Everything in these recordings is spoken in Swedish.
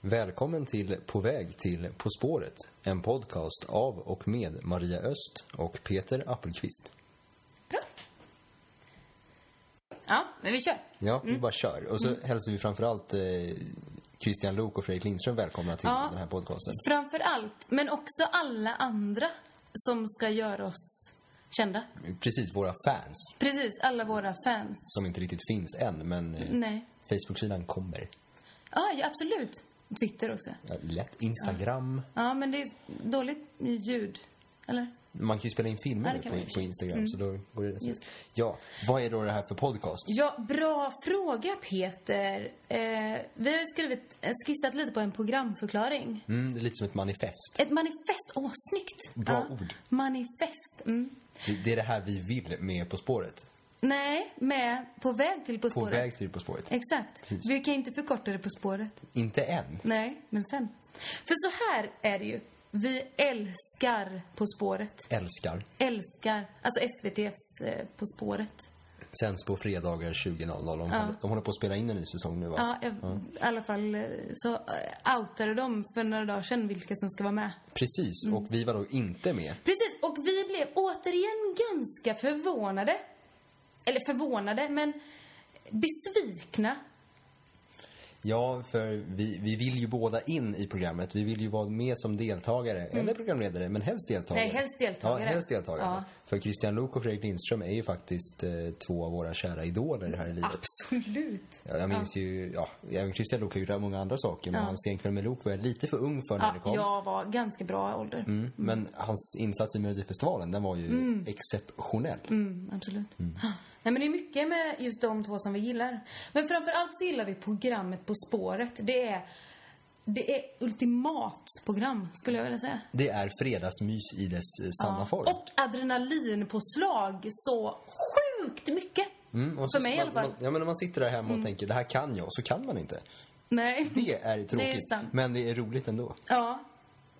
Välkommen till På väg till På spåret. En podcast av och med Maria Öst och Peter Appelqvist. Bra. Ja, men vi kör. Ja, vi bara kör. Och så hälsar vi framförallt eh, Christian Lok och Fredrik Lindström välkomna till Ja. den här podcasten. Framför allt, men också alla andra som ska göra oss kända. Precis, våra fans. Precis, alla våra fans. Som inte riktigt finns än, men eh, Nej. Facebook-sidan kommer. Ja, ja, absolut. Twitter också. Ja, lätt. Instagram. Ja, men det är dåligt ljud. Eller? Man kan ju spela in Ja, filmer kan på, på Instagram, så då går det Just. Ja, vad är då det här för podcast? Ja, bra fråga Peter. Eh, vi har skrivit, eh, skissat lite på en programförklaring. Mm, det är lite som ett manifest. Ett manifest. Åh, snyggt! Bra ord. Manifest. Mm. Det, det är det här vi vill med På spåret. Nej, med På väg till På På spåret. väg till På spåret. Exakt. Precis. Vi kan inte förkorta det På spåret. Inte än. Nej, men sen. För så här är det ju. Vi älskar På spåret. Älskar. Älskar. Alltså SVTs eh, På spåret. Sänds på fredagar 20.00. De, håller, de håller på att spela in en ny säsong nu va? Ja, jag, i alla fall eh, så eh, outade de för några dagar sedan vilka som ska vara med. Precis, Mm. och vi var då inte med. Precis, och vi blev återigen ganska förvånade. Eller förvånade, men besvikna. Ja, för vi, vi vill ju båda in i programmet. Vi vill ju vara med som deltagare, eller programledare, men helst deltagare. Mm. Nej, helst deltagare. Ja, helst deltagare. Ja. För Christian Lok och Fredrik Lindström är ju faktiskt eh, två av våra kära idoler här i livet. Absolut. Ja, jag minns ju, ja, även Christian Lok har gjort många andra saker, men Ja. hans Senkväll med Lok var jag lite för ung för när det Ja, kom. jag var ganska bra ålder. Mm, men hans insats i Melodifestivalen, den var ju exceptionell. Mm, absolut. Nej, men det är mycket med just de två som vi gillar. Men framför allt så gillar vi programmet På spåret. Det är, det är ultimat program, skulle jag vilja säga. Det är fredagsmys i dess eh, sanna form. Och adrenalinpåslag så sjukt mycket. Mm, och så- För mig i alla fall. Man, ja, men när man sitter där hemma och tänker det här kan jag, så kan man inte. Nej. Det är tråkigt, sant. men det är roligt ändå. Ja.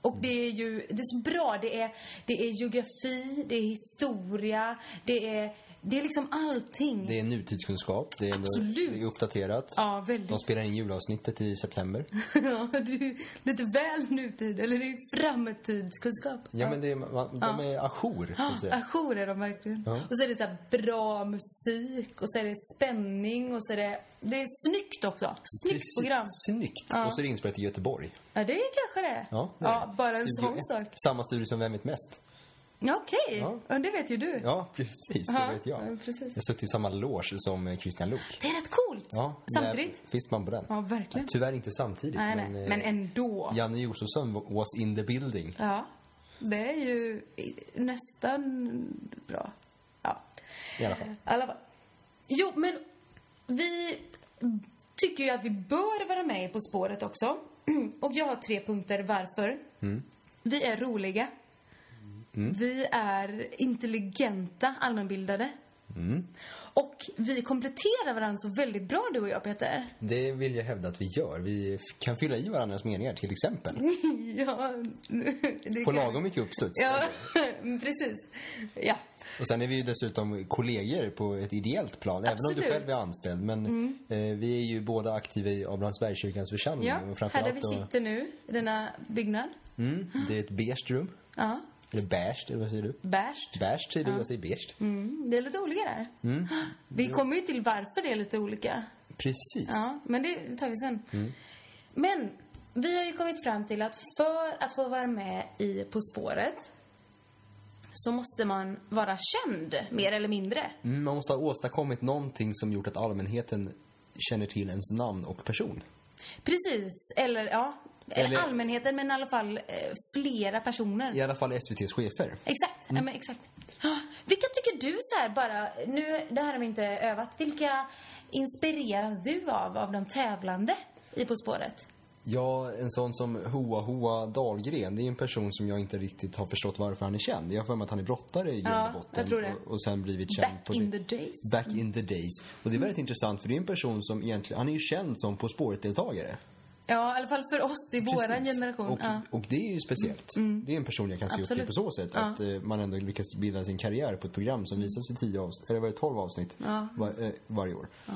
Och det är ju, det är så bra. Det är, det är geografi, det är historia, det är, det är liksom allting. Det är nutidskunskap, det är, Absolut. det är uppdaterat. Ja, väldigt. De spelar in julavsnittet i september. ja, det är lite väl nutid, eller det är framtidskunskap. Ja, men det är, man, de är ajour, säga. Ajour är de verkligen. Ja. Och så är det så bra musik, och så är det spänning, och så är det... Det är snyggt också. Snyggt Precis. program. Snyggt! Ja. Och så är det inspelat i Göteborg. Ja, det är kanske det. Ja, det är ja bara en sån sak. Samma studio som Vem vet mest? Ja, okej. Ja. Ja. det vet ju du. Ja, precis. Det Ja, vet jag. ja, precis. Jag suttit i samma loge som eh, Christian Lok. Det är rätt coolt. Ja, Samtidigt. Finns man på den? Ja, verkligen. Tyvärr inte samtidigt. Nej, nej. eh, Men ändå. Janne Josefsson was in the building. Ja. Det är ju nästan bra. Ja. I alla fall. I alla fall. Jo, men vi tycker ju att vi bör vara med På spåret också. Och jag har tre punkter varför. Mm. Vi är roliga. Vi är intelligenta, allmänbildade. Mm. Och vi kompletterar varandra så väldigt bra, du och jag, Peter. Det vill jag hävda att vi gör. Vi kan fylla i varandras meningar, till exempel. ja, det På kan- lagom mycket uppstuds. Ja, precis. Ja. Och sen är vi ju dessutom kollegor på ett ideellt plan. Även om du Absolut. Mm. själv är anställd. Men eh, vi är ju båda aktiva i Abrahamsbergskyrkans församling. Ja, och här där vi sitter nu, i denna byggnad. Mm, det är ett beige rum. Ja, Eller beige, eller vad säger du? bärst. Beige säger du, jag säger beige. Mm, det är lite olika där. Mm. Vi kommer ju till varför det är lite olika. Precis. Ja, men det tar vi sen. Mm. Men vi har ju kommit fram till att för att få vara med i På spåret så måste man vara känd, mer eller mindre. Mm, man måste ha åstadkommit någonting som gjort att allmänheten känner till ens namn och person. Precis, eller ja, eller, allmänheten, men i alla fall eh, flera personer. I alla fall SVTs chefer. Exakt, ja, men exakt. Ah, Vilka tycker du så här bara, nu, det här har vi inte övat, vilka inspireras du av, av de tävlande i På spåret? Ja, en sån som Hoa Hoa Dahlgren, det är en person som jag inte riktigt har förstått varför han är känd. Jag har för mig att han är brottare i grund Ja, och botten. jag tror det. Och, och sen blivit känd Back på in det. the days. Back in the days. Och det är väldigt intressant för det är en person som egentligen, han är ju känd som På spåret-deltagare. Ja, i alla fall för oss i våran Precis. generation. Och, ja. och det är ju speciellt. Det är en person jag kan se upp till på så sätt. Ja. Att eh, man ändå lyckas bilda sin karriär på ett program som visas i 10 avsnitt, eller var det 12 avsnitt var, eh, varje år. Ja.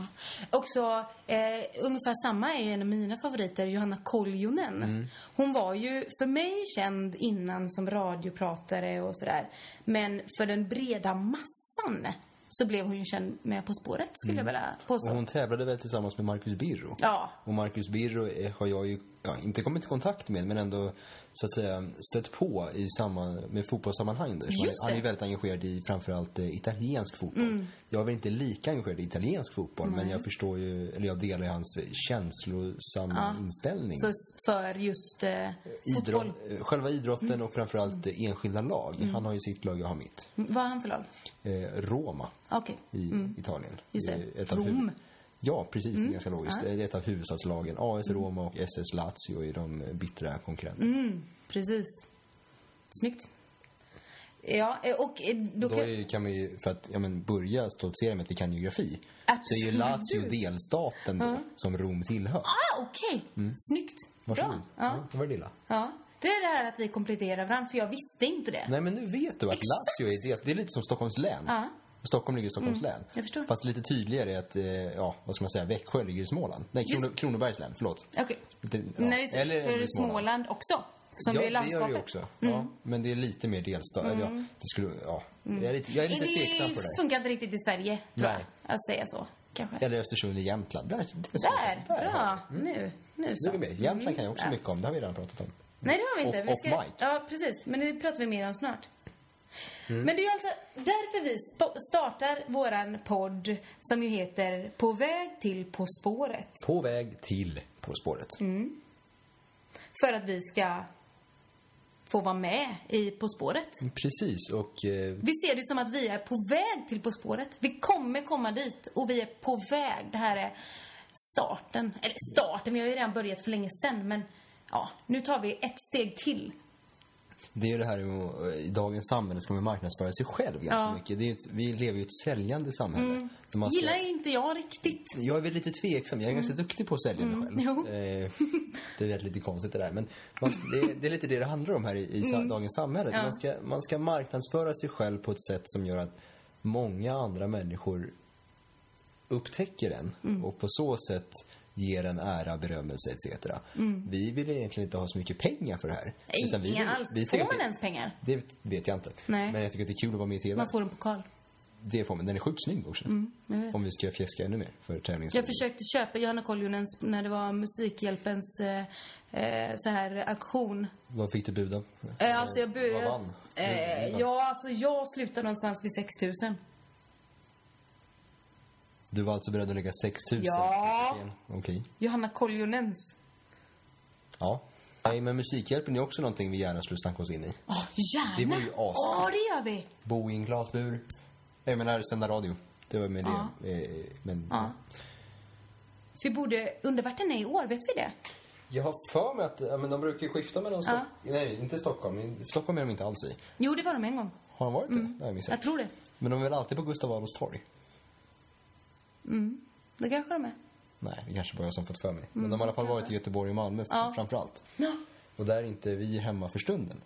Också, eh, ungefär samma är ju en av mina favoriter, Johanna Koljonen. Mm. Hon var ju för mig känd innan som radiopratare och sådär. Men för den breda massan så blev hon ju känd med På spåret, skulle jag vilja påstå. Mm. Och hon tävlade väl tillsammans med Marcus Birro. Ja. Och Marcus Birro har jag ju ja, inte kommit i kontakt med, men ändå så att säga stött på i samma, med fotbollssammanhang. Där. Han, han är väldigt engagerad i framförallt eh, italiensk fotboll. Jag är väl inte lika engagerad i italiensk fotboll, men jag förstår ju, eller jag delar hans känslosamma inställning. För, för just eh, fotboll. Idrott, eh, själva idrotten och framförallt eh, enskilda lag. Han har ju sitt lag, jag har mitt. Vad har han för lag? Eh, Roma Okej. i Italien. Mm. Just det. Rom. Mm. Ja, precis. Det är ganska logiskt. Det är ett av huvudstadslagen. AS Roma och SS Lazio är de bittra konkurrenterna. Mm, precis. Snyggt. Ja, eh, och eh, då Då kan... man ju, för att ja, men, börja stoltsera med att vi kan geografi, så är ju Absolut. Lazio delstaten då, som Rom tillhör. Ah, okej. Snyggt. Varsågod. Bra. Ja. det var det lilla. ja. Det är det här att vi kompletterar varandra, för jag visste inte det. Nej, men nu vet du att Exakt. Lazio är del, Det är lite som Stockholms län. Ja. Stockholm ligger i Stockholms län. jag förstår. Fast lite tydligare är att, eh, ja, vad ska man säga, Växjö ligger i Småland. Nej, Krono, Kronobergs län, förlåt. Okej. Lite, ja. Nej, just det. Eller, för eller Småland. också. Som ja, är det gör landskapet. det ju också. Ja, men det är lite mer delstat. Ja, det skulle, ja. Jag är lite, jag är lite tveksam på det. Det funkar inte riktigt i Sverige, tror Nej. jag. Att säga så, kanske. Eller Östersund i Jämtland. Där, det är. Där, Där bra. Mm. Nu, nu Nu så. är vi med. Jämtland kan jag också mycket om. Det har vi redan pratat om. Nej, det har vi inte. Och- vi ska... Mike. Ja, precis. Men det pratar vi mer om snart. Mm. Men det är alltså därför vi startar våran podd som ju heter På väg till På spåret. På väg till På spåret. För att vi ska få vara med i På spåret. Precis. Och eh, Vi ser det som att vi är på väg till På spåret. Vi kommer komma dit och vi är på väg. Det här är starten. Eller starten, vi har ju redan börjat för länge sedan. Men ja, nu tar vi ett steg till. Det är ju det här eh, i dagens samhälle ska man marknadsföra sig själv ganska Ja. Mm. mycket. Ett, vi lever ju i ett säljande samhälle. Man ska, Gillar inte jag riktigt. jag är väl lite tveksam. Jag är ganska duktig på att sälja mig själv. Mm. Eh, det är lite konstigt det där. Men man, det, det är lite det det handlar om här i, i sa, dagens samhälle. Mm. Ja. Man, ska, man ska marknadsföra sig själv på ett sätt som gör att många andra människor upptäcker en Mm. och på så sätt ger en ära, berömmelse etc. Vi vill egentligen inte ha så mycket pengar för det här. Nej, Utan vi inga vill- alls. vi Får man det- ens pengar? Det vet jag inte. Nej. Men jag tycker att det är kul att vara med i TV. Man får en pokal. Det får man. Den är sjukt snygg också. Mm. Om vi ska fjäska ännu mer för tävlings Jag försökte köpa Johanna Koljonens när det var Musikhjälpens eh, eh, så här auktion. Vad fick du buda? Eh, alltså jag bu- Vad vann? Eh, ja, alltså jag slutade någonstans vid 6000. Du var alltså beredd att lägga 6 000? Ja. Okej. Johanna Koljonens. Ja. Nej, men Musikhjälpen är också någonting vi gärna skulle snacka oss in i. Åh, gärna! Det blir ju askul. Ja, det gör vi. Bo i en glasbur. Jag menar, sända radio. Det var med Ja. det. Eh, Men Ja. Vi borde... Undra vart den är i år, vet vi det? jag har för mig att ja, men de brukar ju skifta mellan Ja. Stockholm... Nej, inte Stockholm. Stockholm är de inte alls i. Jo, det var de en gång. Har de varit det? Nej, jag missade. Jag tror det. Men de är väl alltid på Gustav Adolfs torg? Det kanske de är. Nej, det kanske bara jag som fått för mig. Men de har i alla fall varit i Göteborg och Malmö Mm, Ja. framför allt. Ja. Och där är inte vi hemma för stunden.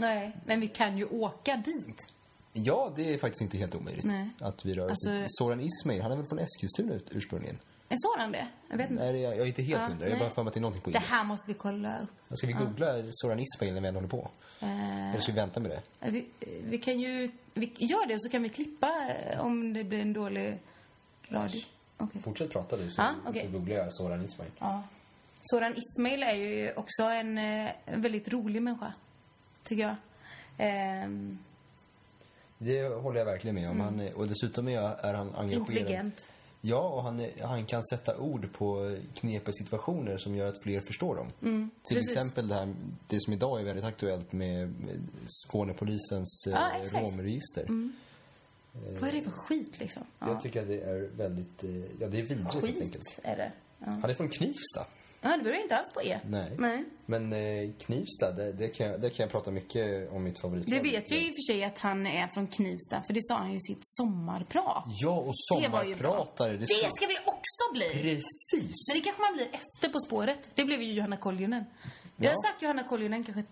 Nej, men vi kan ju åka dit. Ja, det är faktiskt inte helt omöjligt Nej. att vi rör Alltså-. Soran Ismail, han är väl från Eskilstuna ursprungligen? Är Soran det? Jag vet inte. Nej, jag är inte helt Ja, hundra. Jag bara för mig att det är någonting på Det idé. här måste vi kolla upp. Ska vi googla Soran Ismail när vi ändå håller på? Eh, Eller ska vi vänta med det? vi, vi kan ju... Vi gör det och så kan vi klippa eh, om det blir en dålig radio. Okej. Fortsätt prata du så, Ja, okej. så googlar jag Soran Ismail. Ja. Soran Ismail är ju också en, eh, en väldigt rolig människa. Tycker jag. Ehm, Det håller jag verkligen med om. Han är, och dessutom är, är han engagerad. Mm. intelligent. Ja, och han, är, han kan sätta ord på knepiga situationer som gör att fler förstår dem. Till Mm, precis. exempel det, här, det som idag är väldigt aktuellt med med Skånepolisens eh, exakt. romregister. Vad är det för skit liksom? Jag tycker att det är väldigt, eh, ja det är vidrigt helt enkelt. Skit är det. Ja. Han är från Knivsta. Ja, det börjar inte alls på E. Nej. Nej. Men eh, Knivsta, det, det, kan jag, det kan jag prata mycket om mitt favoritlag. Det vet jag ju i och för sig att han är från Knivsta, för det sa han ju i sitt sommarprat. Ja, och Det sommarpratare. Det ska- ska vi också bli! Precis! Men det kanske man blir efter På spåret. Det blev ju Johanna Koljonen. Vi har Ja. sagt Johanna Koljonen kanske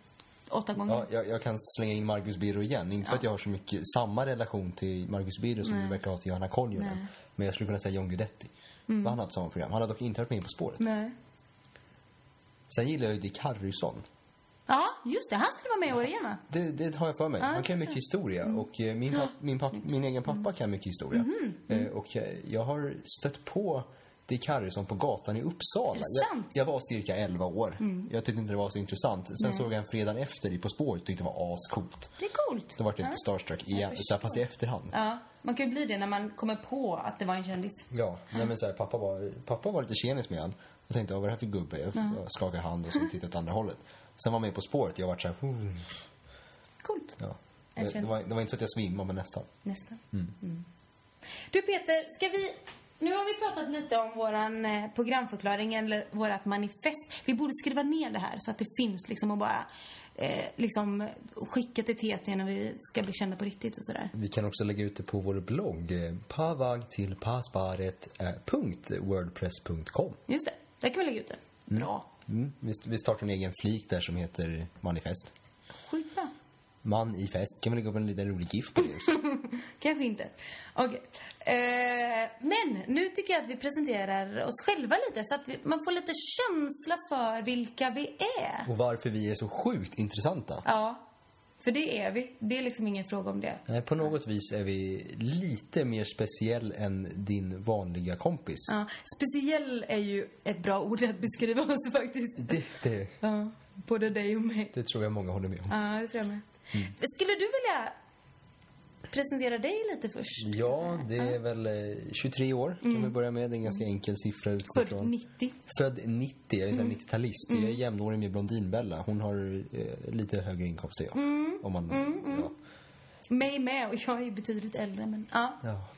åtta gånger. Ja, jag, jag kan slänga in Marcus Birro igen. Inte för att jag har så mycket samma relation till Marcus Birro som du verkar ha till Johanna Koljonen. Men jag skulle kunna säga John Guidetti. Mm. Han har ett sånt program. Han har dock inte varit med På spåret. Nej. Sen gillar jag ju Dick Harrison. Ja, just det. Han skulle vara med i år igen, va? Det, det har jag för mig. Ja, Han kan mycket historia. Och eh, min, papp, min, papp, min egen pappa kan mycket historia. Eh, och eh, jag har stött på Dick Harrison på gatan i Uppsala. Jag, jag var cirka 11 år. Jag tyckte inte det var så intressant. Sen såg jag en fredag efter i På spåret och tyckte det var ascoolt. Det är coolt. Då var jag lite starstruck igen, så här, fast i efterhand. Ja, man kan ju bli det när man kommer på att det var en kändis. Ja, nej men så här, pappa, var, pappa var lite tjenis med han. Jag tänkte, vad är det här för gubbe? Jag, jag skakade hand och så tittade åt andra hållet. Sen var jag med På spåret, jag var så här, "Hmm." Coolt. ja. Det, det, var, det var inte så att jag svimmade, men nästan. Nästan. Mm. Du Peter, ska vi... Nu har vi pratat lite om våran eh, programförklaring eller vårat manifest. Vi borde skriva ner det här så att det finns liksom och bara eh, liksom skicka till TT när vi ska bli kända på riktigt och sådär. Vi kan också lägga ut det på vår blogg, eh, pavag till pasparet.wordpress.com. Just det, där kan vi lägga ut det. Bra. Mm. Vi startar en egen flik där som heter manifest. Man i fest. Kan vi lägga upp en liten rolig GIF på det också? Kanske inte. Okej. Eh, men nu tycker jag att vi presenterar oss själva lite så att vi, man får lite känsla för vilka vi är. Och varför vi är så sjukt intressanta. Ja, för det är vi. Det är liksom ingen fråga om det. Nej, På något vis är vi lite mer speciell än din vanliga kompis. Ja, speciell är ju ett bra ord att beskriva oss faktiskt. Det, det, Ja, både dig och mig. det tror jag många håller med om. Ja, det tror jag med. Skulle du vilja presentera dig lite först? Ja, det är väl eh, 23 år kan vi börja med. Det är en ganska enkel siffra Född utifrån. 90. Född 90, jag är mm. 90-talist. Jag är jämnårig med Blondinbella. Hon har eh, lite högre inkomst än jag. Om man, ja. Mig med, och jag är betydligt äldre men ja. ja.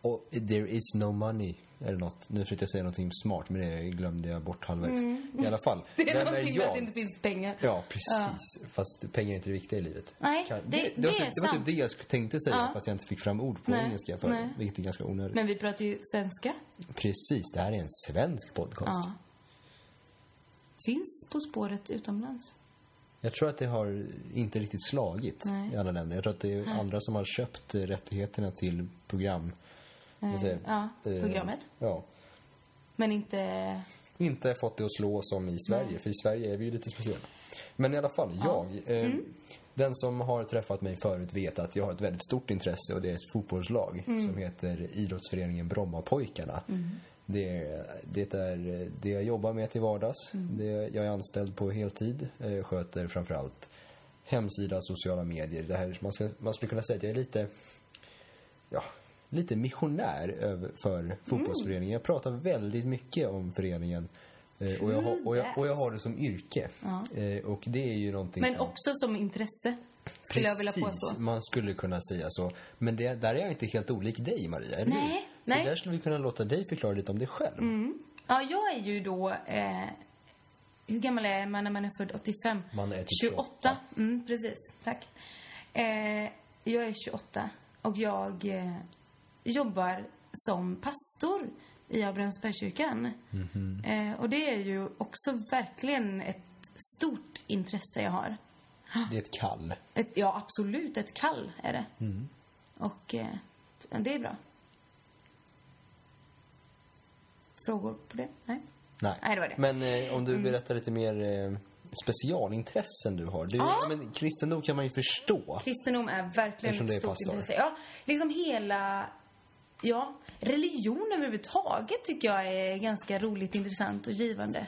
Och there is no money, eller något. Nu försökte jag säga någonting smart, men det glömde jag bort halvvägs. I alla fall. Det är Vem någonting med att det inte finns pengar. Ja, precis. Fast pengar är inte det viktiga i livet. Nej, Kan- det- det, det var, är typ- det var sant. typ det jag tänkte säga, Ja. fast jag inte fick fram ord på Nej, engelska för nej. vilket är ganska onödigt. Men vi pratar ju svenska. Precis, det här är en svensk podcast. Ja. Finns På spåret utomlands. Jag tror att det har inte riktigt slagit Nej. i alla länder. Jag tror att det är andra som har köpt rättigheterna till program. Vad säger jag? ja, Eh, programmet. Ja. Men inte... Inte fått det att slå som i Sverige, för i Sverige är vi ju lite speciella. Men i alla fall, jag. Eh, Mm. Den som har träffat mig förut vet att jag har ett väldigt stort intresse och det är ett fotbollslag Mm. som heter Idrottsföreningen Brommapojkarna. Det, är, det är det jag jobbar med till vardags. Mm. Det, jag är anställd på heltid, eh, sköter framförallt hemsida, sociala medier. Det här, man, ska, man skulle kunna säga att jag är lite, ja, lite missionär för fotbollsföreningen. Jag pratar väldigt mycket om föreningen. eh, Och jag, har, och, jag, och jag har det som yrke. Eh, Och det är ju någonting Men som... också som intresse, skulle jag vilja Precis, påstå. man skulle kunna säga så. Men det, där är jag inte helt olik dig, Maria. Eller Nej? Så nej. Mm. där skulle vi kunna låta dig förklara lite om dig själv. Ja, jag är ju då... Eh, hur gammal är man när man är född 85? Man är typ 28. Mm, precis. Tack. Eh, jag är 28 och jag eh, jobbar som pastor i Abrahamsbergskyrkan. Mhm. Eh, och det är ju också verkligen ett stort intresse jag har. Det är ett kall. Ett, ja, absolut. Ett kall är det. Mm. Och eh, det är bra. Frågor på det? Nej? Nej. Nej, det var det. Mm. Men eh, om du berättar lite mer eh, specialintressen du har. Du, Ja. men kristendom kan man ju förstå. Kristendom är verkligen ett stort intresse. Ja, liksom hela... Ja, religion överhuvudtaget tycker jag är ganska roligt, intressant och givande.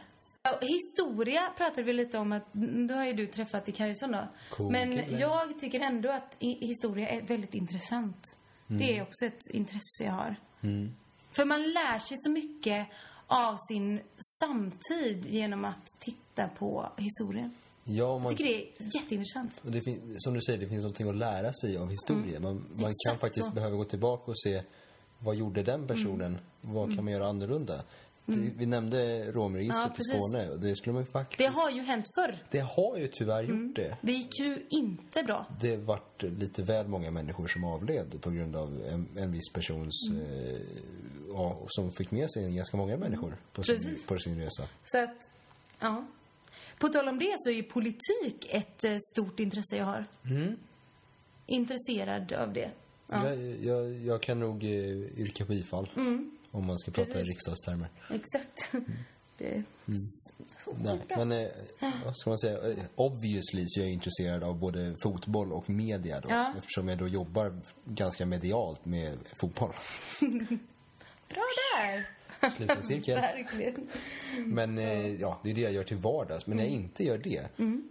Historia pratade vi lite om att, mm, då har ju du träffat i Kajson då. Cool Men kille. jag tycker ändå att historia är väldigt intressant. Det är också ett intresse jag har. Mm. För man lär sig så mycket av sin samtid genom att titta på historien. Ja, Jag man, tycker det är jätteintressant. det fin, som du säger, det finns någonting att lära sig av historia. Man, man kan Mm. Faktiskt så. Mm. behöva gå tillbaka och se vad gjorde den personen? Vad kan man göra annorlunda? Det, vi nämnde romregistret Mm. Ja, i. Skåne och det skulle man faktiskt... Det har ju hänt förr. Det har ju tyvärr gjort det. Det gick ju inte bra. Det vart lite väl många människor som avled på grund av en, en viss persons... Mm. Eh, ja, som fick med sig ganska många människor på sin, på sin resa. Så att, ja. På tal om det så är ju politik ett eh, stort intresse jag har. Intresserad av det. Ja, Jag, jag, jag kan nog eh, yrka bifall. Om man ska prata i Mm. Precis. riksdagstermer. exakt. Det så Mm. Nej, bra. men eh, vad ska man säga? Obviously så är jag intresserad av både fotboll och media då. Ja. Eftersom jag då jobbar ganska medialt med fotboll. Bra där! Sluten cirkel. Verkligen. Men eh, ja, det är det jag gör till vardags. Men när jag Mm. inte gör det,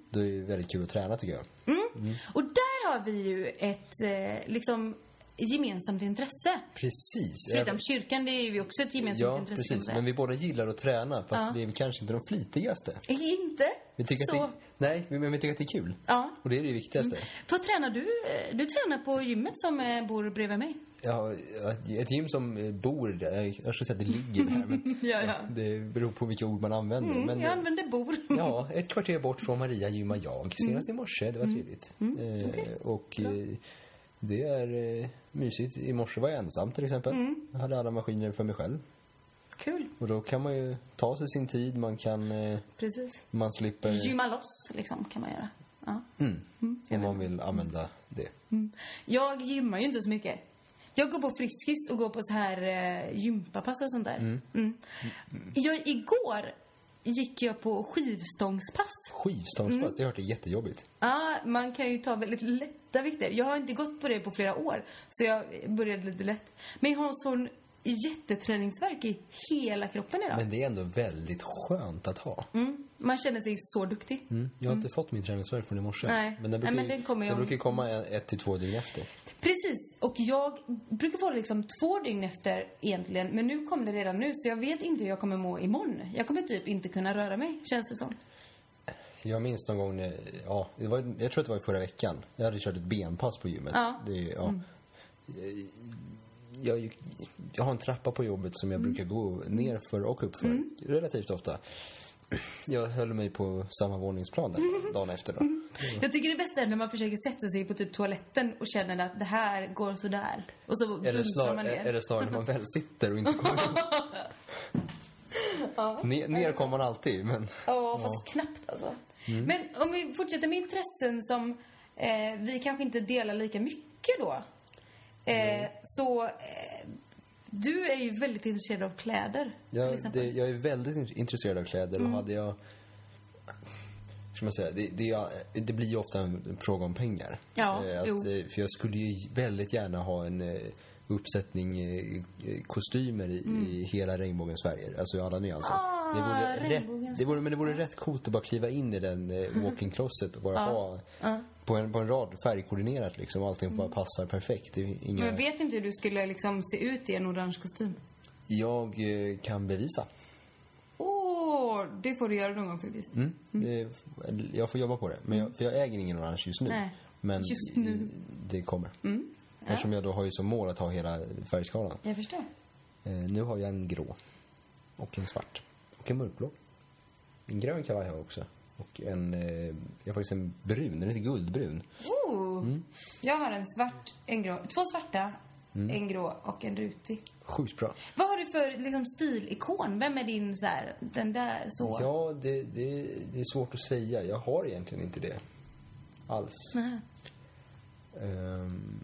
då är det väldigt kul att träna tycker jag. Och där har vi ju ett eh, liksom gemensamt intresse. Precis. Förutom kyrkan, det är ju också ett gemensamt Ja, intresse. precis. Men vi båda gillar att träna, fast Ja. vi är kanske inte de flitigaste. Inte? Vi tycker så. att det, nej, men vi tycker att det är kul. Ja. Och det är det viktigaste. Vad tränar du? Eh, Du tränar på gymmet som eh, bor bredvid mig. Ja, ett gym som eh, bor där, jag skulle säga att det ligger där, men Ja, ja. det beror på vilka ord man använder. Mm, men, jag använder bor. Ja, ett kvarter bort från Maria gymmar jag senast i morse. Det var trevligt. Eh, och eh, det är eh, mysigt. I morse var jag ensam till exempel. Jag hade alla maskiner för mig själv. Kul. Och då kan man ju ta sig sin tid. Man kan, eh, Precis. man slipper, Gymma loss, liksom, kan man göra. Ja. mm, om man vill använda det. Jag gymmar ju inte så mycket. Jag går på Friskis och går på så här eh, gympapass och sånt där. Mm. Jag, igår gick jag på skivstångspass. Skivstångspass, det har är jättejobbigt. Ja, man kan ju ta väldigt lätta vikter. Jag har inte gått på det på flera år, så jag började lite lätt. Men jag har en sån jätteträningsverk i hela kroppen idag. Men det är ändå väldigt skönt att ha. Mm. Man känner sig så duktig. Mm. Jag har inte fått min träningsvärk från i morse. Nej. Men den Nej, brukar, men den kommer ju den brukar komma ett till två dygn efter. Precis, och jag brukar det liksom två dygn efter egentligen. Men nu kom det redan nu, så jag vet inte hur jag kommer må imorgon. Jag kommer typ inte kunna röra mig, känns det som. Jag minns någon gång, när, ja, det var, jag tror att det var i förra veckan. Jag hade kört ett benpass på gymmet. Ja. Det, ja. Jag, jag har en trappa på jobbet som jag brukar gå ner för och upp för relativt ofta. Jag höll mig på samma våningsplan där dagen efter då. Jag tycker det bästa är när man försöker sätta sig på typ toaletten och känner att det här går sådär. Och så Eller, snar, man ner. eller snarare när man väl sitter och inte kommer upp. ner, ner kommer man alltid, men... Ja, fast knappt alltså. Mm. Men om vi fortsätter med intressen som eh, vi kanske inte delar lika mycket då. Eh, Så eh, du är ju väldigt intresserad av kläder. exempel. det, jag är väldigt in- intresserad av kläder Mm. och hade jag... Ska man säga, det, det, det blir ju ofta en fråga om pengar. Ja, Eh, att, jo. eh, För jag skulle ju väldigt gärna ha en eh, uppsättning kostymer i, i hela regnbågens färger. Alltså i alla nyanser. Mm. Ah, det vore regnbågens rätt, det vore, men det vore rätt coolt att bara kliva in i den eh, walk-in closet och bara ha på, en, på en rad färgkoordinerat liksom. Allting bara passar perfekt. Är Men inga... jag vet inte hur du skulle liksom se ut i en orange kostym. Jag eh, kan bevisa. Åh, det får du göra någon gång faktiskt. Mm. Det, jag får jobba på det. Men jag, för jag äger ingen orange just nu. Nej, Men just nu. Mm. det kommer. Eftersom jag då har ju som mål att ha hela färgskalan. Jag förstår. Eh, nu har jag en grå. Och en svart. Och en mörkblå. En grön kavaj har jag också. Och en, eh, jag har faktiskt en brun, den heter guldbrun. Oh. Mm. Jag har en svart, en grå, två svarta, en grå och en rutig. Sjukt bra. Vad har du för liksom, stilikon? Vem är din så här, den där så? Ja, det, det, det är svårt att säga. Jag har egentligen inte det. Alls. Nej. Ehm,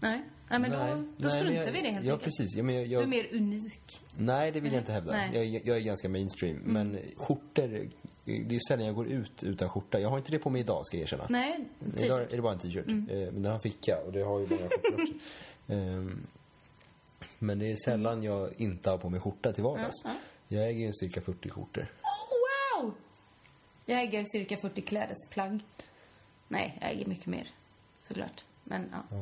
Nej. Nej, men nej. då, då Nej, struntar jag, vi i det helt Ja, enkelt. precis. Ja, men jag, Du jag, är mer unik. Nej, det vill jag inte hävda. Nej. Mm. Jag, jag är ganska mainstream. Men skjortor, det är sällan jag går ut utan skjorta. Jag har inte det på mig idag, ska jag erkänna. Nej, Idag. Mm. är det bara en t-shirt. Eh, Men den har ficka och det har ju många skjortor också. Ehm, Men det är sällan jag inte har på mig skjorta till vardags. Ja, Jag äger ju cirka 40 skjortor. Oh, wow! Jag äger cirka 40 klädesplagg. Nej, jag äger mycket mer. Såklart. Men ja.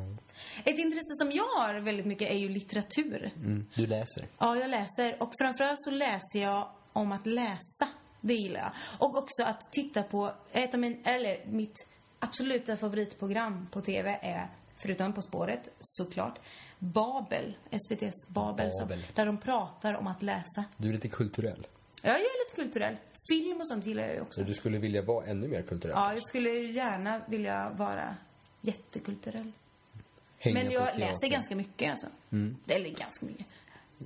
Ett intresse som jag har väldigt mycket är ju litteratur. Mm. Du läser. Ja, jag läser. Och framförallt så läser jag om att läsa. Det gillar jag. Och också att titta på, ett av min, eller mitt absoluta favoritprogram på TV är förutom På spåret, såklart. Babel, SVTs Babel, Babel. där de pratar om att läsa. Du är lite kulturell. Ja, jag är lite kulturell. Film och sånt gillar jag ju också. Så du skulle vilja vara ännu mer kulturell? Ja, jag skulle gärna vilja vara jättekulturell. Hänga Men jag läser ganska mycket alltså. Eller ganska mycket.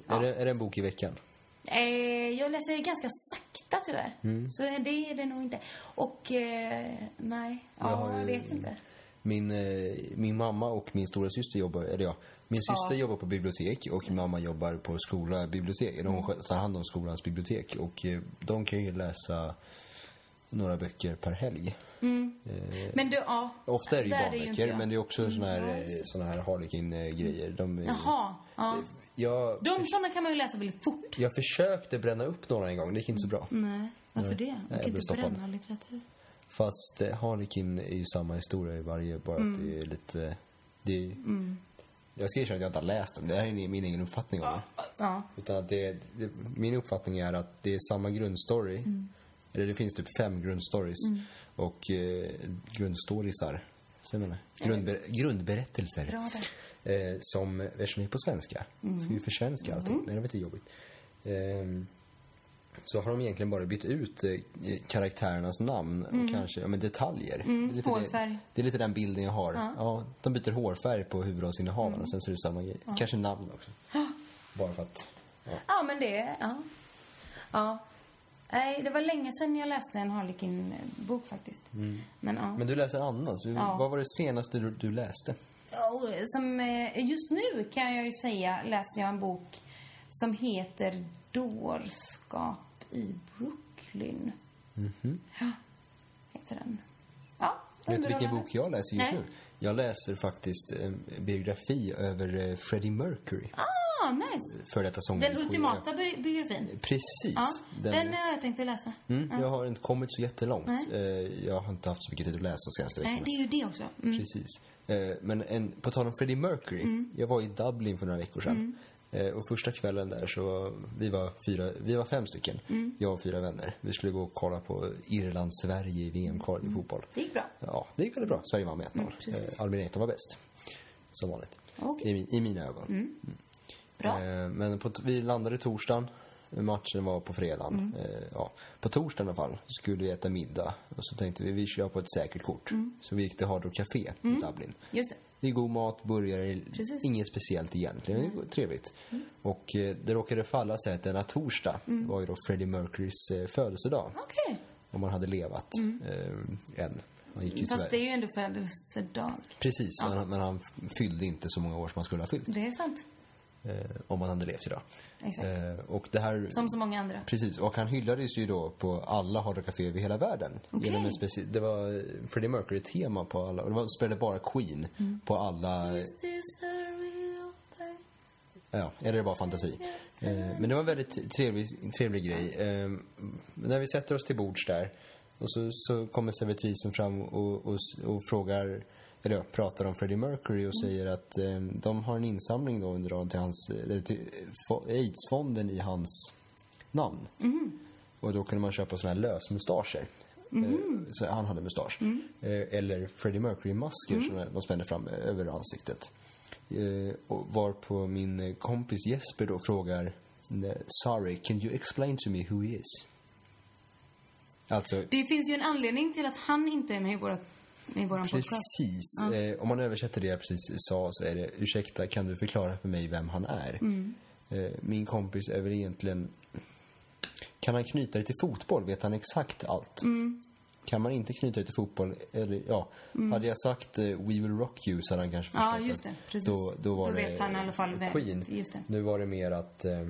Är, det, är det en bok i veckan? Eh, jag läser ganska sakta tyvärr. Mm. Så det är det nog inte. Och eh, nej, Jag ja, har jag vet inte. Min, eh, min mamma och min stora syster jobbar, eller ja, min syster Ja. jobbar på bibliotek och mamma jobbar på skola, bibliotek. De Mm. tar hand om skolans bibliotek och eh, de kan ju läsa några böcker per helg. Men du, ja. Ofta är det ju ju barnböcker, jag. men det är också såna här, ja, eh, det. såna här Harlequin-grejer. De, är- Jaha, ja. jag, De sådana kan man ju läsa väldigt fort. jag försökte bränna upp några en gång, det gick inte så bra. Nej, varför Nej. det? Man kan blev inte stoppad. bränna litteratur. Fast eh, Harlequin är ju samma historia i varje, bara att det är lite... Det är, Jag ska erkänna att jag inte har läst dem, det här är min egen uppfattning om det. Ja. Utan att det, det, min uppfattning är att det är samma grundstory. Eller det finns typ fem grundstories. Och eh, grundstoriesar. Så menar, grundber, grundberättelser. Eh, som, eftersom det är på svenska. Ska vi försvenska allting? Nej, det var lite jobbigt. Ehm, så har de egentligen bara bytt ut eh, karaktärernas namn och kanske ja, men detaljer. Det, är lite hårfärg. Det, det är lite den bilden jag har. Ja. de byter hårfärg på huvudrollsinnehavarna och sen så är det samma grej. Kanske namn också. Bara för att... Ja. Ja, men det... Ja. ja. Nej, det var länge sedan jag läste en Harlequin-bok faktiskt. Men ja. Men du läser annat. Ja. Vad var det senaste du, du läste? Som, eh, just nu kan jag ju säga läser jag en bok som heter Dårskap i Brooklyn. Ja, heter den. Ja, Vet du vilken bok jag läser just Nej. nu? Jag läser faktiskt en biografi över eh, Freddie Mercury. Ah, nice. För detta sångaren. Den ultimata bi- biografin. Precis. Ja, Den- den har jag tänkt att läsa. Mm, Jag har inte kommit så jättelångt. Nej. Eh, Jag har inte haft så mycket tid att läsa de senaste Nej, veckorna. det är ju det också. Mm. Precis. Eh, Men en, på tal om Freddie Mercury. Jag var i Dublin för några veckor sedan. Eh, Och första kvällen där så, vi var, fyra, vi var fem stycken. Jag och fyra vänner. Vi skulle gå och kolla på Irland-Sverige i VM-kval i fotboll. Det gick bra. Ja, det gick väldigt bra. Sverige vann med 1-0. precis. Eh, Albin Ekdal var bäst. Som vanligt. Okej. I, I mina ögon. Bra. Eh, Men på, vi landade torsdagen. Matchen var på fredagen. Mm. Eh, ja. På torsdagen i alla fall skulle vi äta middag. Och så tänkte vi vi kör på ett säkert kort. Mm. Så vi gick till Hard Rock Café i Dublin. Just det. Det är god mat, burgare, Precis. inget speciellt egentligen. Det är trevligt. Och eh, det råkade falla sig att denna torsdag var ju då Freddie Mercurys eh, födelsedag. Okej. Om han hade levat eh, än. Han gick ju Fast tyvärr. det är ju ändå födelsedag. Precis, men, men han fyllde inte så många år som han skulle ha fyllt. Det är sant. Eh, om han hade levt idag. Exakt. Eh, och det här... Som så många andra. Precis, och han hyllades ju då på alla Hard Rock Café över hela världen. Okej. Genom en speci- det var Freddie Mercury-tema på alla, och det var, spelade bara Queen Mm. på alla, Is this a real thing? ja, eller det bara fantasi? Eh, men det var en väldigt trevlig, trevlig grej. Eh, när vi sätter oss till bords där, och så, så kommer servitrisen fram och, och, och frågar, eller ja, pratar om Freddie Mercury och säger att eh, de har en insamling då under dagen till hans, eller till fo- aidsfonden i hans namn. Och då kunde man köpa såna här lösmustascher. Eh, Så han hade mustasch. Eh, Eller Freddie Mercury-masker som de spände fram över ansiktet. Eh, Och var på min eh, kompis Jesper då frågar eh, Sorry, can you explain to me who he is? Alltså, Det finns ju en anledning till att han inte är med i, våra, i våran podcast. precis. Eh, om man översätter det jag precis sa så är det Ursäkta, kan du förklara för mig vem han är? Eh, min kompis är väl egentligen... Kan han knyta det till fotboll vet han exakt allt. Kan man inte knyta det till fotboll, eller ja, hade jag sagt eh, We will rock you så hade han kanske förstått Ja, just det. Precis. Då, då var Då det vet han i alla fall vem- Queen. just det. Nu var det mer att eh,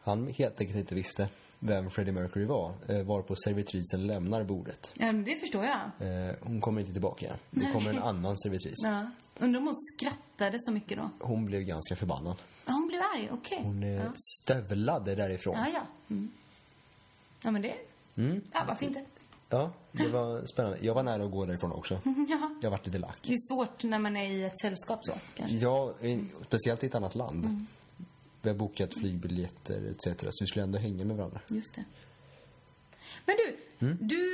han helt enkelt inte visste vem Freddie Mercury var. Eh, varpå servitrisen lämnar bordet. Ja, men det förstår jag. Eh, hon kommer inte tillbaka. Det kommer en annan servitris. Ja. Undrar om hon skrattade så mycket då. Hon blev ganska förbannad. Ja, hon blev arg. Okej. Hon eh, Ja. stövlade därifrån. Ja, ja. Mm. Ja, men det... Mm. Ja, varför inte? Ja, det var spännande. Jag var nära att gå därifrån också. Ja. Jag vart lite lack. Det är svårt när man är i ett sällskap så, kanske. Ja, speciellt i ett annat land. Vi har bokat flygbiljetter etc. Så vi skulle ändå hänga med varandra. Just det. Men du, Mm. du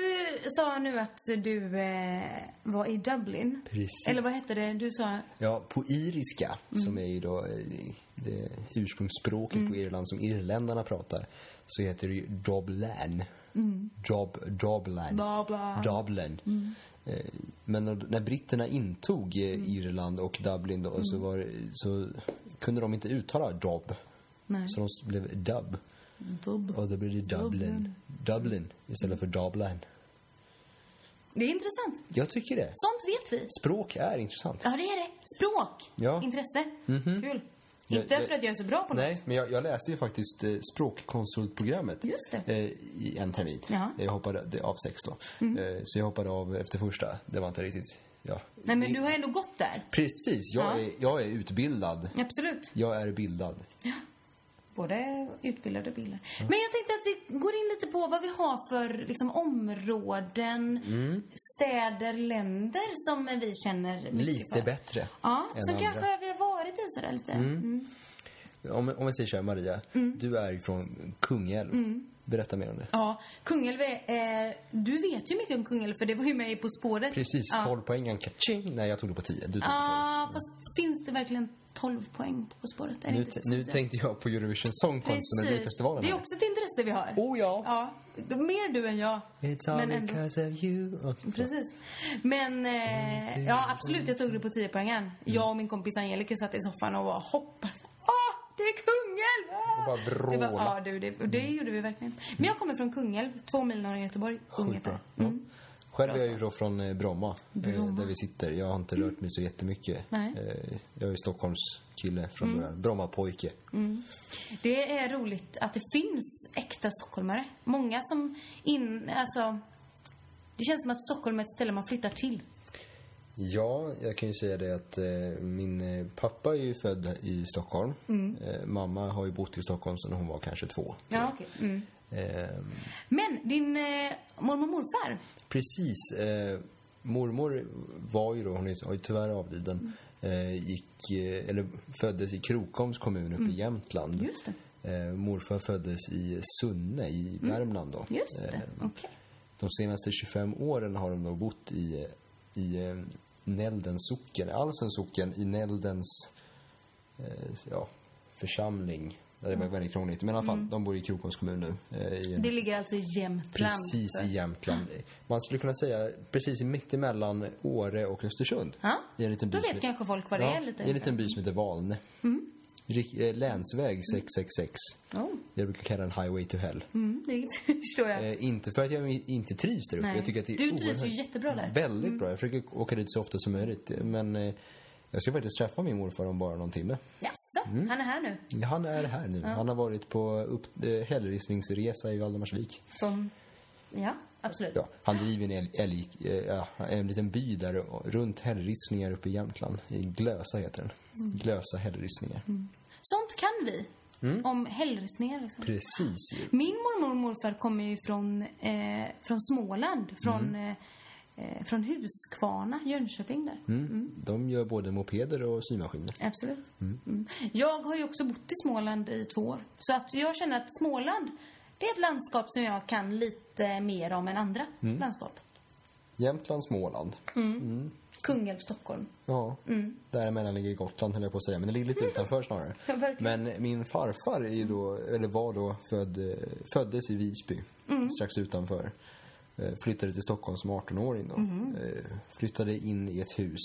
sa nu att du eh, var i Dublin. Precis. Eller vad hette det? Du sa... Ja, på iriska, Mm. som är ju då eh, det ursprungsspråket på Irland som irländarna pratar, så heter det ju. Dob, Doblan. Mm. Bla, bla. Dublin. Mm. Eh, Men när, britterna intog eh, Mm. Irland och Dublin då, så, var, det- så kunde de inte uttala Dob. Nej. Så de blev Dub. Dub. Och då blev det Dublin. Dublin istället för Dublin. Det är intressant. Jag tycker det. Sånt vet vi. Språk är intressant. Ja, det är det. Språk. Ja. Intresse. Kul. Jag- Inte jag- för att jag är så bra på Nej, något. men jag, jag läste ju faktiskt eh, språkkonsultprogrammet Just det. eh, i en termin. Ja. Jag hoppade det, av sex då. Eh, så jag hoppade av efter första. Det var inte riktigt... Ja. Nej, men du har ändå gått där. Precis, jag, Ja. är, jag är utbildad. Absolut. Jag är bildad. Både utbildade och bildade. Men jag tänkte att vi går in lite på vad vi har för liksom, områden, Mm. städer, länder som vi känner mycket Lite för. bättre Ja, så andra. kanske vi har varit i sådär lite. Mm. Om, om vi säger så här, Maria. Du är ju från Kungälv. Mm. Berätta mer om det. Ja, Kungälv är... Eh, du vet ju mycket om Kungälv för det var ju med i På spåret. Precis, Ja. 12 poäng. Kaching! Nej, jag tog det på 10. Du tog det på 12. Ja, fast finns det verkligen 12 poäng på På spåret? Är Nu, nu 10? tänkte jag på Eurovision Song Contest och Melodifestivalen. Det är också ett intresse vi har. Oh ja! Ja, mer du än jag. It's all Men ändå. because of you. Okej, Precis. Men, eh, ja absolut, jag tog det på 10 poängen. Jag och min kompis Angelica satt i soffan och bara hoppades. Det är Kungälv! Och bara Det var, vråla. ja, du, det, och det gjorde vi verkligen. Men jag kommer från Kungälv, två mil norr om Göteborg. Sjukt bra. Mm. Själv är jag ju då från eh, Bromma, eh, Bromma. där vi sitter. Jag har inte rört mig så jättemycket. Nej. Eh, Jag är ju Stockholms kille från början. Brommapojke. Det är roligt att det finns äkta stockholmare. Många som in, alltså... Det känns som att Stockholm är ett ställe man flyttar till. Ja, jag kan ju säga det att eh, min eh, pappa är ju född i Stockholm. Eh, mamma har ju bott i Stockholm sedan hon var kanske två. Ja, okej. Mm. Eh, Men din eh, mormor och morfar, precis. Eh, mormor var ju då, hon är, ju tyvärr avliden, eh, gick, eller föddes i Krokoms kommun uppe i Jämtland. just det. Morfar föddes i Sunne i Värmland då. Just det, Eh, okej. de senaste 25 åren har de nog bott i, i Näldens socken, Alsens socken i Näldens eh, ja, församling. Det var väldigt krångligt. Men i alla fall, de bor i Krokoms kommun nu. Eh, en, Det ligger alltså i Jämtland. precis i Jämtland. Man skulle kunna säga precis mittemellan Åre och Östersund. Ja, I en liten då by som vet heter- kanske folk vad det ja, är lite. I en liten by som heter Valne. Eh, länsväg 666. Oh. Jag brukar kalla den Highway to Hell. Mm, det förstår jag. Eh, inte för att jag inte trivs där uppe. Nej. Jag tycker att det är Du trivs ju jättebra där. Väldigt bra. Jag försöker åka dit så ofta som möjligt. Men eh, jag ska faktiskt träffa min morfar om bara någon timme. Jaså, Mm. han är här nu? Han är här nu. Han har varit på upp, eh, hällristningsresa i Valdemarsvik. Som... Ja, absolut. Ja, han driver en, älg, älg, eh, ja, en liten by där runt hällristningar uppe i Jämtland. I Glösa heter den. Mm. Glösa hällristningar. Sånt kan vi. Mm. Om hällristningar liksom. Precis. Min mormor och morfar kommer ju från, eh, från Småland. Från, Mm. eh, eh, från Huskvarna, Jönköping där. Mm. De gör både mopeder och symaskiner. Absolut. Mm. Jag har ju också bott i Småland i två år. Så att jag känner att Småland, det är ett landskap som jag kan lite mer om än andra Mm. landskap. Jämtland, Småland. Kungälv, Stockholm. Ja, däremellan ligger Gotland höll jag på att säga, men det ligger lite utanför snarare. Ja. Men min farfar är då, eller var då född, föddes i Visby, strax utanför. Eh, Flyttade till Stockholm som 18-åring då. Eh, Flyttade in i ett hus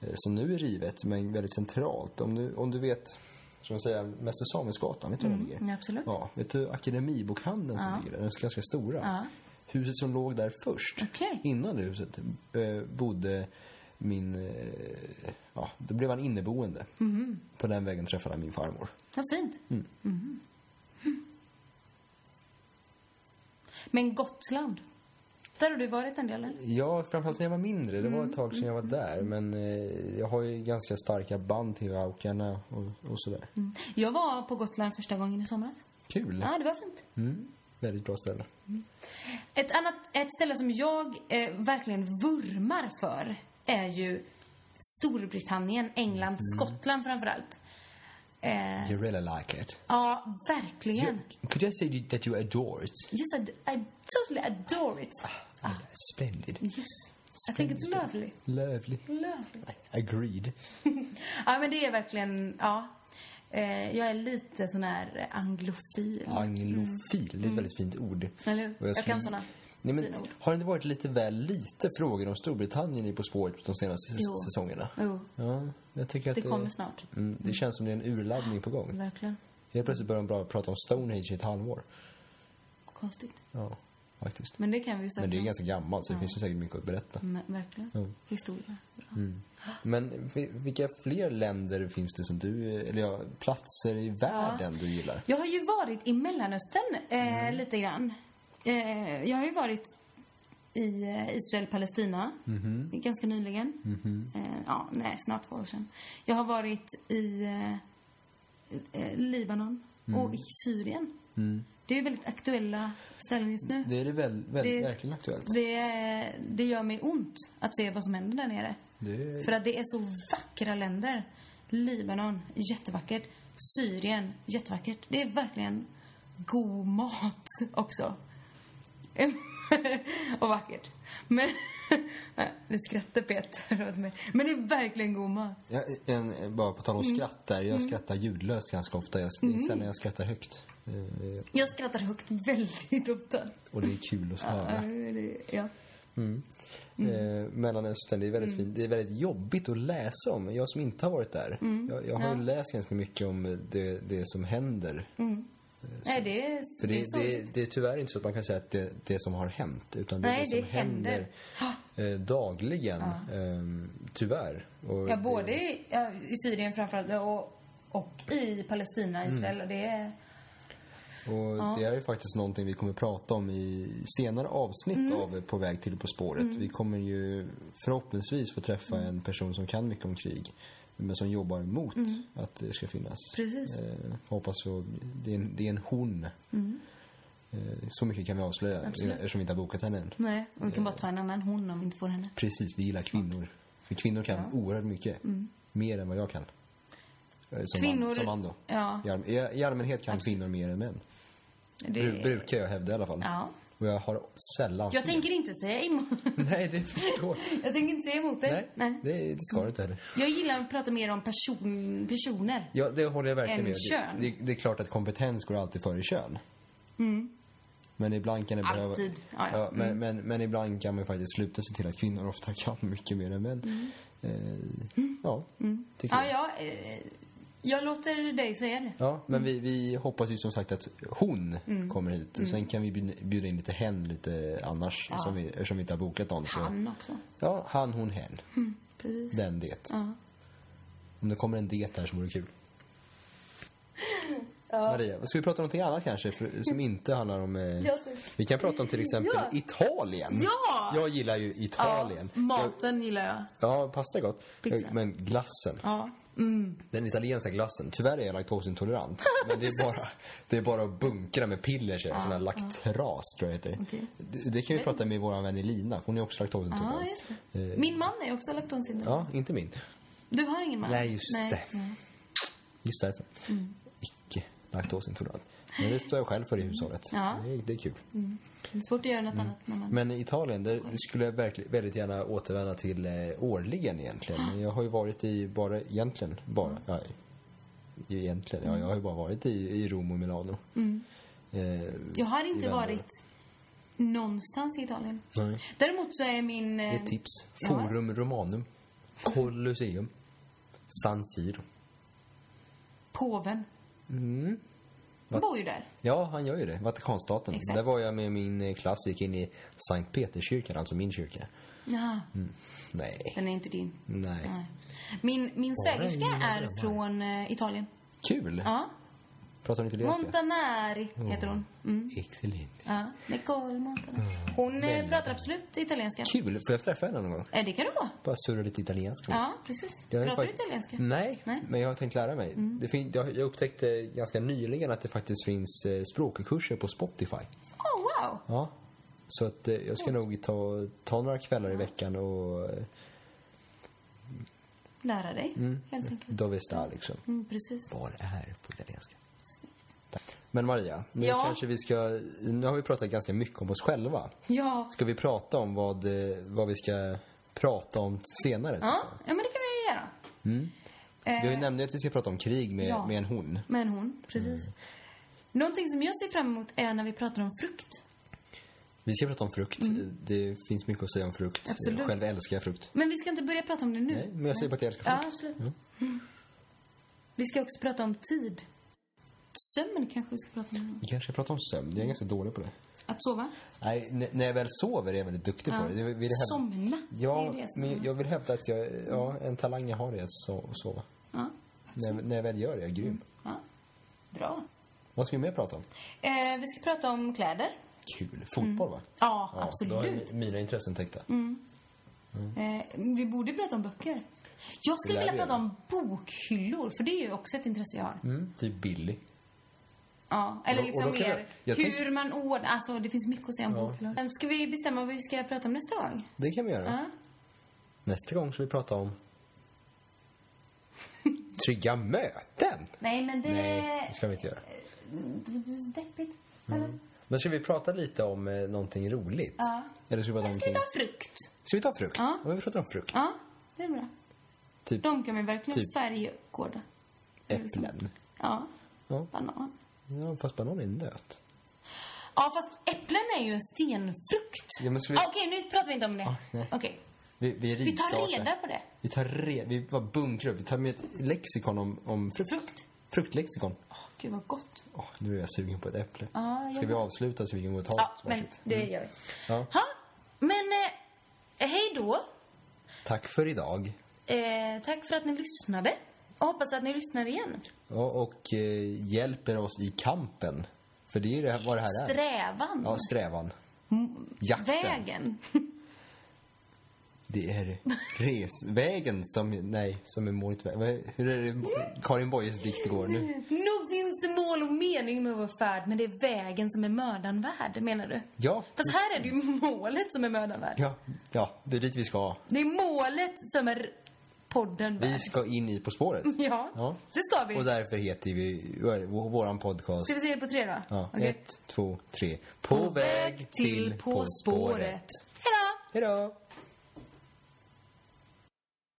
eh, som nu är rivet, men väldigt centralt. Om du, om du vet, som jag säger, Mäster Samuelsgatan, vet du var den ligger? Ja, absolut. Ja, vet du Akademibokhandeln som Ja. ligger där? Den är ganska stora. Ja. Huset som låg där först, Okej. innan det huset, eh, bodde min... Eh, ja, då blev han inneboende. Mhm. På den vägen träffade han min farmor. Vad fint. Mm. Mhm. Men Gotland, där har du varit en del, eller? Ja, framförallt när jag var mindre. Det var Mm. ett tag sedan jag var där. Men eh, jag har ju ganska starka band till Aukarna och, och sådär. Jag var på Gotland första gången i somras. Kul. Ja, det var fint. Mm. Väldigt bra ställe. Ett annat ett ställe som jag eh, verkligen vurmar för är ju Storbritannien, England, Skottland framför allt. Eh, You really like it. ja, verkligen. You, could I say that you adore it? Yes, I, I totally adore it. Ah, Splendid. Yes. I think it's lovely. Lovely. Lovely. Agreed. Ja, men det är verkligen, ja. Eh, jag är lite sån här anglofil. Anglofil, det är ett väldigt fint ord. Eller hur? Jag, skulle- kan såna. Nej, men, har det inte varit lite väl lite frågor om Storbritannien i På spåret de senaste Jo. säsongerna? Jo, Ja, jag tycker att det kommer snart. Mm, det känns som det är en urladdning på gång. Verkligen. Helt plötsligt börjar de prata om Stonehenge i ett halvår. Konstigt. Ja, faktiskt. Men det kan vi ju säga. Men det är ganska gammalt så det finns ju säkert mycket att berätta. Men, verkligen. Mm. Historia. Bra. Men vi- vilka fler länder finns det som du, eller ja, platser i världen du gillar? Jag har ju varit i Mellanöstern eh, Mm. lite grann. Eh, jag har ju varit i eh, Israel-Palestina Mhm. ganska nyligen. Eh, ja, nej, snart två år sedan. Jag har varit i eh, eh, Libanon och i Syrien. Mm. Det är väldigt aktuella ställen just nu. Det är det väl, väl, Det- verkligen aktuellt. Det, det gör mig ont att se vad som händer där nere. Det För att det är så vackra länder. Libanon, jättevackert. Syrien, jättevackert. Det är verkligen god mat också. och vackert. Men... Nu skrattar Peter åt mig. Men det är verkligen god mat. Ja, en, bara på tal om Mm. skratt där. Jag skrattar ljudlöst ganska ofta. Jag, Det är sällan jag skrattar högt. Eh, Jag skrattar högt väldigt ofta. Och det är kul att Ja, höra. det- ja. Eh, Mellanöstern, det är väldigt fint. Det är väldigt jobbigt att läsa om. Jag som inte har varit där. Jag, jag har ju läst ganska mycket om det, det som händer. Nej, det är, För det det, är det, det är tyvär inte så att man kan säga att det, det som har hänt. Utan det är det som händer. händer eh, dagligen. Eh, tyvärr. Och Ja, både i, ja, i Syrien framförallt och, och i Palestina, Israel. Och det är... Och det är ju faktiskt någonting vi kommer prata om i senare avsnitt Mm. av På väg till På spåret. Vi kommer ju förhoppningsvis få träffa Mm. en person som kan mycket om krig. Men som jobbar emot att det ska finnas. Mm. Precis. Eh, hoppas så. Det är en, det är en hon. Eh, så mycket kan vi avslöja Mm. Absolut. eftersom vi inte har bokat henne än. Nej, och vi kan bara ta en annan hon om vi inte får henne. Precis, vi gillar kvinnor. För kvinnor kan oerhört mycket. Mer än vad jag kan. Eh, Som Mm. Kvinnor- man, som man då. Ja, I, all, i, allmänhet kan kvinnor mer än män. Det... Bru, brukar jag hävda i alla fall. Ja. Och jag har sällan Jag fel. tänker inte säga emot... Nej, det förstår jag tänker inte säga emot dig. Nej, Det, det ska du inte heller. Jag gillar att prata mer om person, personer. Ja, det håller jag verkligen Än med kön. Det, det, är klart att kompetens går alltid före kön. Men ibland kan det behöva... Mm. Alltid. Ja, ja. Mm. Ja, men, men, men ibland kan man faktiskt sluta sig till att kvinnor ofta kan mycket mer än män. Eh, ja, tycker Mm. Ja, jag. ja. Eh, jag låter dig säga det. Ja, men vi, vi hoppas ju som sagt att hon Mm. kommer hit. Sen kan vi bjud- bjuda in lite hen lite annars, som vi, eftersom vi inte har bokat någon. Så, Han också. ja, han, hon, hen. Precis. Den, det. Ja. Om det kommer en det här så vore det kul. Maria, ska vi prata om någonting annat kanske? För, som inte handlar om... Eh, Jag vi kan prata om till exempel Ja. Italien. Ja! Jag gillar ju Italien. Ja, maten gillar jag. Ja, pasta är gott. Pizza. Jag- Men glassen. Ja. Mm. Den italienska glassen. Tyvärr är jag laktosintolerant. men det är bara, det är bara att bunkra med piller, jag. Sån här laktras, tror jag det heter. Okej. Det, det kan vi prata med vår vän Elina. Hon är också laktosintolerant. Det. Eh, Min man är också laktosintolerant. Ja, inte min. Du har ingen man? Nej, just det. Nej. Just därför. Mm. Icke laktosintolerant. Men det står jag själv för i hushållet. Ja. Det, är, det är kul. Det är svårt att göra något annat när man... Men Italien, det skulle jag verkligen, väldigt gärna återvända till eh, årligen egentligen. Men jag har ju varit i, bara, egentligen, bara, ja, egentligen, ja, jag har ju bara varit i, i Rom och Milano. Eh, Jag har inte varit någonstans i Italien. Nej. Däremot så är min... Eh, ett tips. Ja. Forum Romanum. Colosseum. San Siro. Påven. Mm. Han bor ju där. Ja, han gör ju det. Vatikanstaten. Exakt. Där var jag med min eh, klass, gick in i Sankt Peterskyrkan, alltså min kyrka. Jaha, Nej. den är inte din. Nej. Nej. Min, min svägerska är från eh, Italien. Kul. Ja. Pratar hon italienska? Montanari heter hon. Mm. Excellent. Ja, Nicole Montanari. Hon eh, pratar absolut italienska. Kul. Får jag träffa henne någon gång? Eh, det kan du vara. Bara surra lite italienska. Ja, precis. Jag har Pratar du italienska? Nej, Nej. Mm. men jag har tänkt lära mig. Det fin- jag, jag upptäckte ganska nyligen att det faktiskt finns eh, språkkurser på Spotify. Oh, wow. Ja. Så att eh, jag ska nog ta, ta några kvällar i veckan och eh, lära dig, helt enkelt. Dove sta liksom. Mm, precis. Var är på italienska? Men Maria, nu Ja. kanske vi ska... Nu har vi pratat ganska mycket om oss själva. Ja. Ska vi prata om vad, eh, vad vi ska prata om senare? Ja, ja men det kan vi göra. Vi har ju nämnt att vi ska prata om krig med, ja. med en hon. Med en hon, precis. Mm. Någonting som jag ser fram emot är när vi pratar om frukt. Vi ska prata om frukt. Det finns mycket att säga om frukt. Mm. Absolut. Själv älskar jag frukt. Men vi ska inte börja prata om det nu. Nej, men jag säger bara att jag älskar Ja, frukt. absolut. Mm. Vi ska också prata om tid. Sömn kanske vi ska prata om. Vi kanske pratar om sömn. Jag är ganska dålig på det. Att sova. Nej, när jag väl sover är jag väldigt duktig Ja. på det. Jag vill hävda, Somna. ja, det är det men jag vill hävda att jag, ja, en talang jag har är att so- sova. Ja. När, jag- när jag väl gör det är jag grym. ja. Bra. Vad ska vi mer prata om? Eh, vi ska prata om kläder. Kul. Fotboll, va? Ja, Ja, Då absolut. är mina intressen täckta. Eh, vi borde prata om böcker. Jag skulle vilja vi prata om bokhyllor, för det är ju också ett intresse jag har. Mm, typ Billy. Ja, eller Och- och liksom kan mer jag- jag hur man ordnar. Alltså, det finns mycket att säga om bokhyllor. Eh, Ska vi bestämma vad vi ska prata om nästa gång? Det kan vi göra. Ja. Nästa gång ska vi prata om trygga möten. Nej, men det... Nej, det ska vi inte göra. Deppigt. Eller? Men ska vi prata lite om eh, någonting roligt? Ja. Eller ska vi prata om Ska vi ta frukt? Ska vi ta frukt? Ja. men vi pratar om frukt. Ja, det är bra. Typ De kan vi verkligen Typ. färgkoda. äpplen. Ja. Ja. Banan. Ja, fast banan är nöt. Ja, fast äpplen är ju en stenfrukt. Ja, men ska vi- Ah, Okej, nu pratar vi inte om det. Ah, nej. Okej. Vi, vi, Vi tar reda på det. Vi tar re... Vi bara bunkrar upp. Vi tar med ett lexikon om, om frukt. Frukt. Fruktlexikon. Åh, gud vad gott. Åh, nu är jag sugen på ett äpple. Jag Ska vi avsluta så vi kan gå och ta Ja, ett men varsitt? det gör vi. Ja. Ha, men eh, hej då. Tack för idag. Eh, tack för att ni lyssnade. Och hoppas att ni lyssnar igen. Ja, och eh, hjälper oss i kampen. För det är ju det vad det här är. Strävan. Ja, strävan. Jakten. Vägen. Det är resvägen som, nej, som är målet. Hur är det Karin Boyes dikt går nu? Nog finns det mål och mening med vår färd, men det är vägen som är mödan värd, menar du? Ja, Fast här är det ju målet som är mödan värd. ja, ja, det är dit vi ska. Det är målet som är podden Vi värd. ska in i På spåret. Ja, Ja. det ska vi. Och därför heter vi vår- våran podcast. Ska vi se det på tre då? Ja, Okej. ett, två, tre. På, väg till På spåret. Hej då! Hej då!